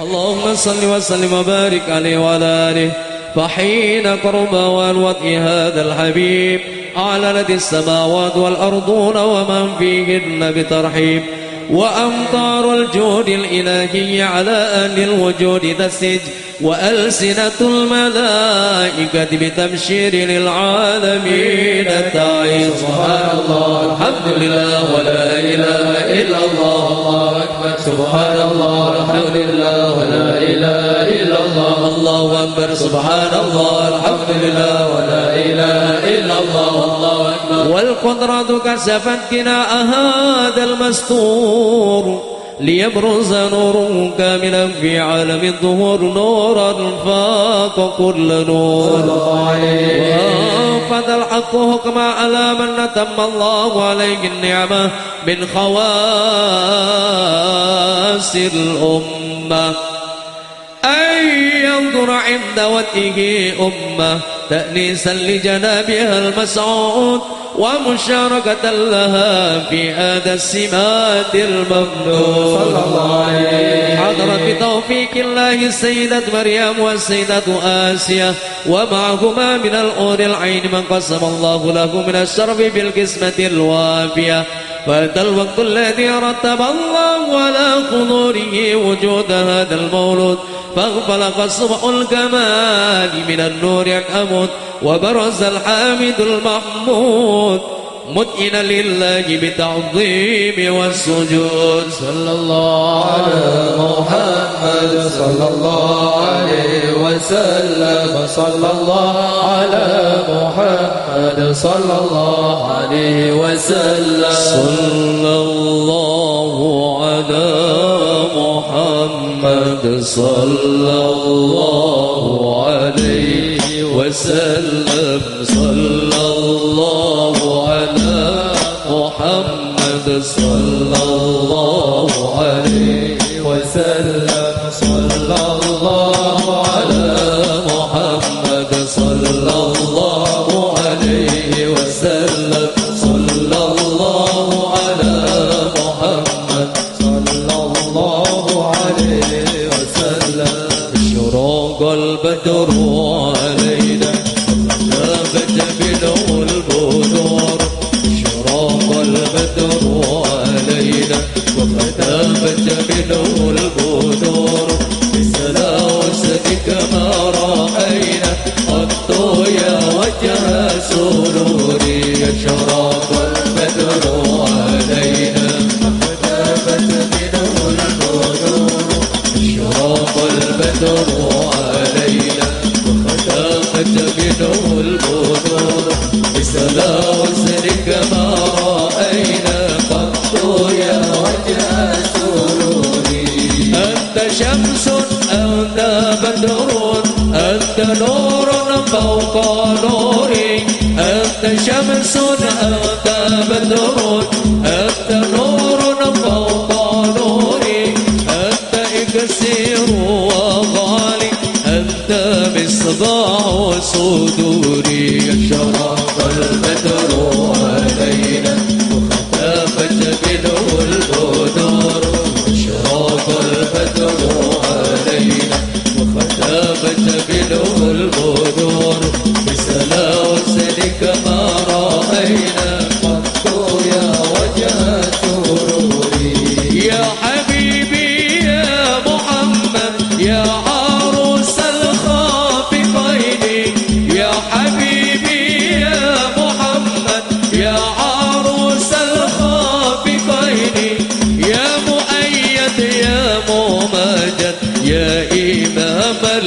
اللهم صل وسلم وبارك عليه وعلى آله فحين قرب وطئ هذا الحبيب أعلنت السماوات والأرضون ومن فيهن بترحيب. وأمطار الجود الإلهي على أهل الوجود تسج وألسنة الملائكة بتبشير للعالمين. تعيش سبحان الله الحمد لله ولا إله إلا الله الله أكبر. سبحان الله الحمد لله ولا إله إلا الله الله أكبر. سبحان الله الحمد لله ولا إله إلا الله الله والقدرة كشفت كناء هذا المستور ليبرز نور كاملا في عالم الظهور نورا فاق كل نور. وفد الحق حكم على من نتم الله عليه النعمة من خواص الأمة. أن ينظر عند وجهه أمة تأنيسا لجنابها المسعود ومشاركة لها في هذا السمات الممنون. صلى الله عليه. حضرت بتوفيق الله السيدة مريم والسيدة آسيا ومعهما من الأور العين من قسم الله له من الشرف بالقسمة الوافية. فأتى الوقت الذي رتب الله على حضوره وجود هذا المولود فاغفلق صبح الكمال من النور عن أموت وبرز الحامد المحمود مدئنا لله بالتعظيم والسجود. صلى الله على محمد صلى الله عليه وسلم. صلى الله على محمد صلى الله عليه وسلم. صلى الله على محمد صلى الله وسلم صلى الله على محمد صلى بسلاوسك ما رأينا قط يا وجه سروري؟ أنت شمس أنت بدر أنت نور فوق نوري. أنت شمس أنت بدر أنت نور فوق نوري. أنت إكسير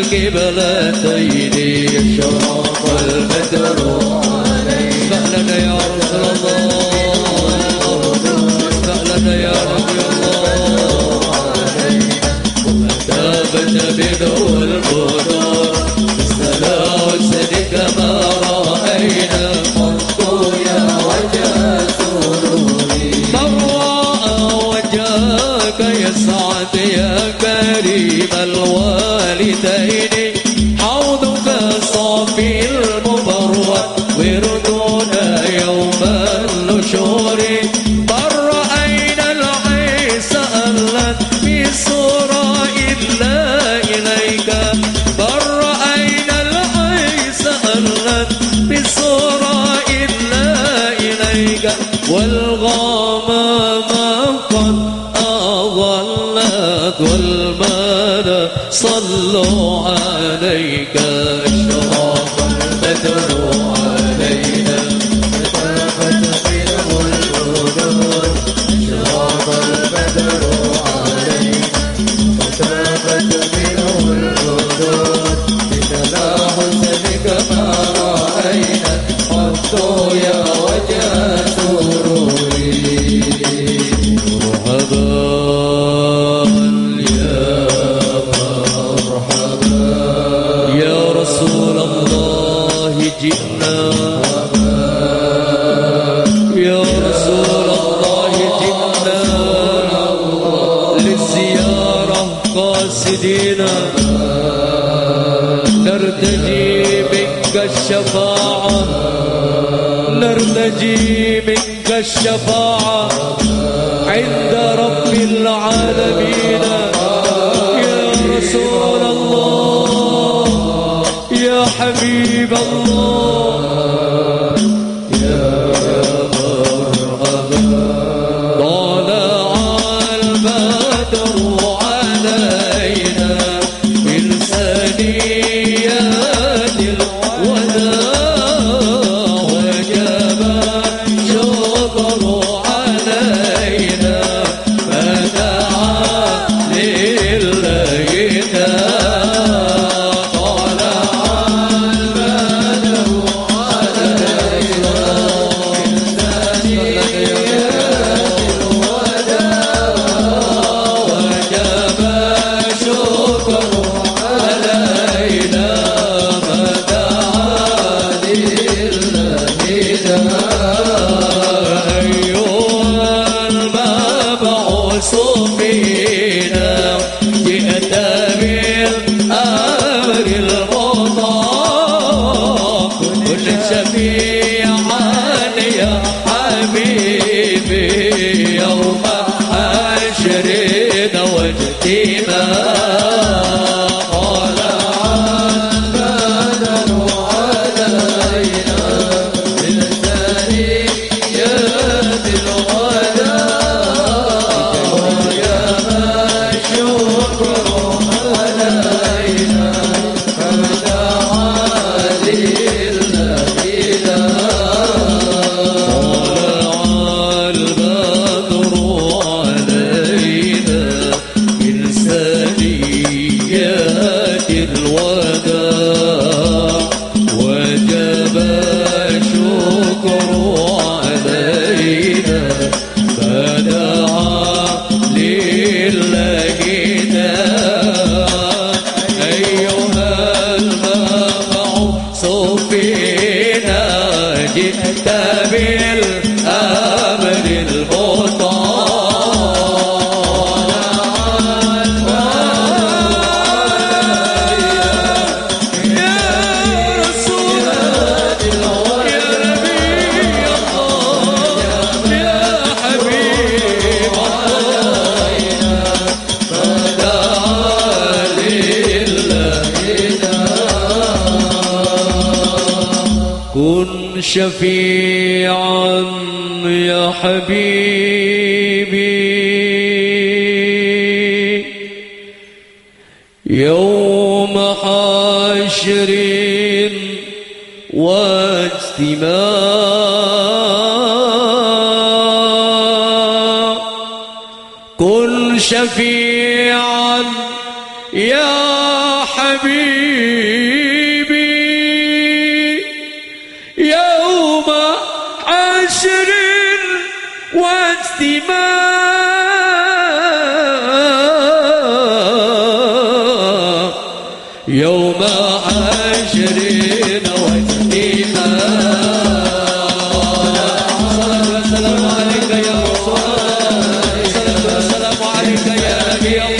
إمام القبلتين شرف البدر. فألنا يا رسول الله فألنا يا نبي الله. بنور ظلت والمنى صلوا عليك أجي منك الشفاعة. ربنا جئت بالله شفيعا يا حبيبي. يوم حشر واجتماع كن شفيعا حشر واجتماع يوم عشرين واجتماع السلام يا يا الله